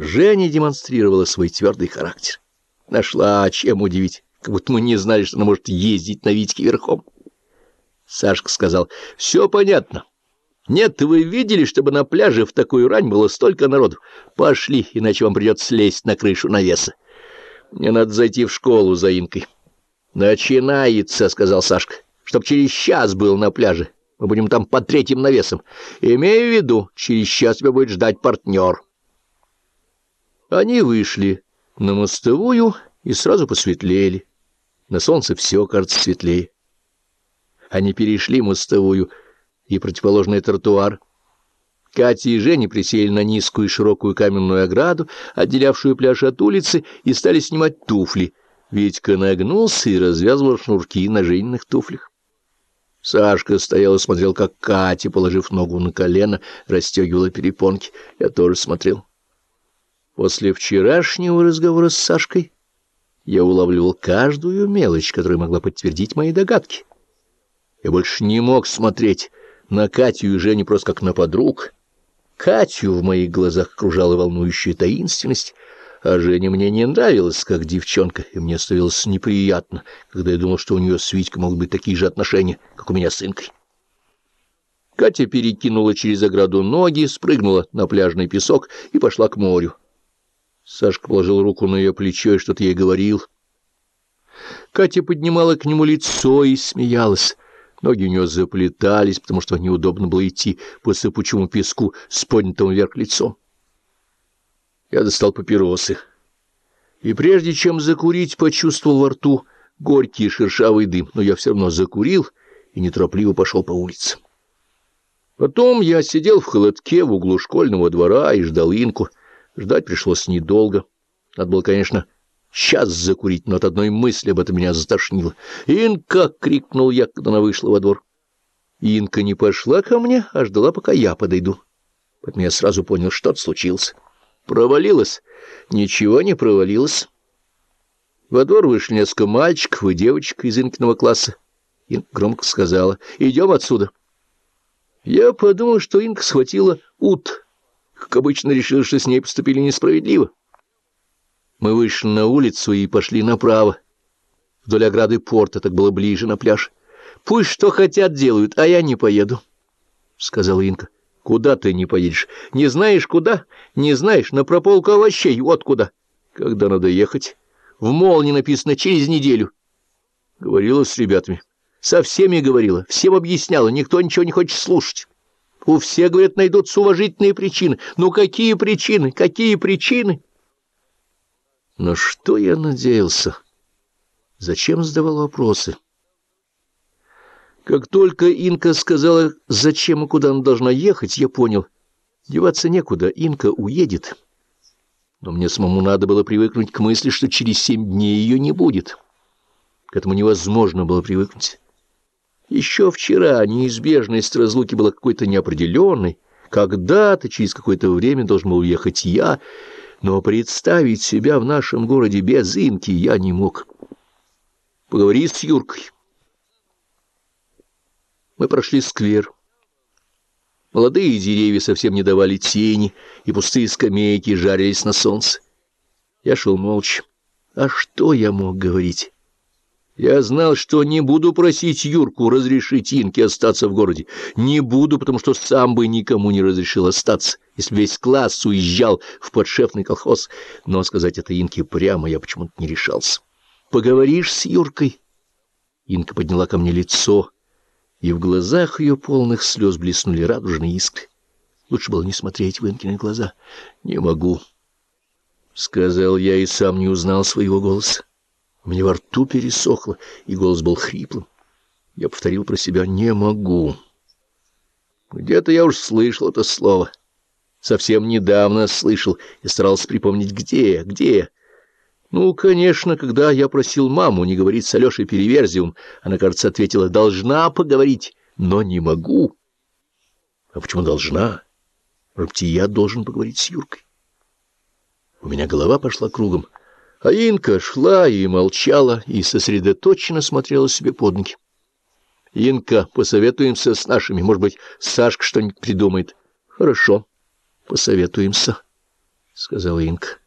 Женя демонстрировала свой твердый характер. Нашла, чем удивить, как будто мы не знали, что она может ездить на Витьке верхом. Сашка сказал, все понятно. Нет, вы видели, чтобы на пляже в такую рань было столько народу? Пошли, иначе вам придется слезть на крышу навеса. Мне надо зайти в школу за Инкой. Начинается, сказал Сашка, чтоб через час был на пляже. Мы будем там под третьим навесом. Имею в виду, через час тебя будет ждать партнер. Они вышли на мостовую и сразу посветлели. На солнце все кажется светлее. Они перешли мостовую и противоположный тротуар. Катя и Женя присели на низкую широкую каменную ограду, отделявшую пляж от улицы, и стали снимать туфли. Витька нагнулся и развязывал шнурки на Жениных туфлях. Сашка стоял и смотрел, как Катя, положив ногу на колено, расстегивала перепонки. Я тоже смотрел. После вчерашнего разговора с Сашкой я улавливал каждую мелочь, которая могла подтвердить мои догадки. Я больше не мог смотреть на Катю и Женю просто как на подруг. Катю в моих глазах окружала волнующая таинственность, а Женя мне не нравилась, как девчонка, и мне становилось неприятно, когда я думал, что у нее с Витькой могут быть такие же отношения, как у меня с Инкой. Катя перекинула через ограду ноги, спрыгнула на пляжный песок и пошла к морю. Сашка положил руку на ее плечо и что-то ей говорил. Катя поднимала к нему лицо и смеялась. Ноги у нее заплетались, потому что неудобно было идти по сыпучему песку с поднятым вверх лицом. Я достал папиросы. И прежде чем закурить, почувствовал во рту горький шершавый дым, но я все равно закурил и неторопливо пошел по улице. Потом я сидел в холодке в углу школьного двора и ждал Инку. Ждать пришлось недолго. Надо было, конечно, час закурить, но от одной мысли об этом меня затошнило. «Инка!» — крикнул я, когда она вышла во двор. Инка не пошла ко мне, а ждала, пока я подойду. Поэтому я сразу понял, что-то случилось. Провалилась? Ничего не провалилось. Во двор вышли несколько мальчиков и девочек из Инкиного класса. Инка громко сказала, «Идем отсюда». Я подумал, что Инка схватила ут. Как обычно, решил, что с ней поступили несправедливо. Мы вышли на улицу и пошли направо. Вдоль ограды порта, так было ближе на пляж. «Пусть что хотят делают, а я не поеду», — сказала Инка. «Куда ты не поедешь? Не знаешь, куда? Не знаешь, на прополку овощей, вот куда. Когда надо ехать? В молнии написано «через неделю». Говорила с ребятами. Со всеми говорила, всем объясняла, никто ничего не хочет слушать. У всех, говорят, найдутся уважительные причины. Ну какие причины? Какие причины? Но что я надеялся? Зачем задавал вопросы? Как только Инка сказала, зачем и куда она должна ехать, я понял. Деваться некуда, Инка уедет. Но мне самому надо было привыкнуть к мысли, что через семь дней ее не будет. К этому невозможно было привыкнуть. Еще вчера неизбежность разлуки была какой-то неопределенной. Когда-то, через какое-то время должен был уехать я, но представить себя в нашем городе без Инки я не мог. Поговори с Юркой. Мы прошли сквер. Молодые деревья совсем не давали тени, и пустые скамейки жарились на солнце. Я шел молча. А что я мог говорить? Я знал, что не буду просить Юрку разрешить Инке остаться в городе. Не буду, потому что сам бы никому не разрешил остаться, если весь класс уезжал в подшефный колхоз. Но сказать это Инке прямо я почему-то не решался. «Поговоришь с Юркой?» Инка подняла ко мне лицо, и в глазах ее полных слез блеснули радужные искры. Лучше было не смотреть в Инкины глаза. «Не могу», — сказал я и сам не узнал своего голоса. Мне во рту пересохло, и голос был хриплым. Я повторил про себя «не могу». Где-то я уж слышал это слово. Совсем недавно слышал и старался припомнить, где, где. Ну, конечно, когда я просил маму не говорить с Алешей Переверзевым, она, кажется, ответила «должна поговорить, но не могу». А почему должна? Может я должен поговорить с Юркой? У меня голова пошла кругом. А Инка шла и молчала, и сосредоточенно смотрела себе под ноги. «Инка, посоветуемся с нашими. Может быть, Сашка что-нибудь придумает». «Хорошо, посоветуемся», — сказала Инка.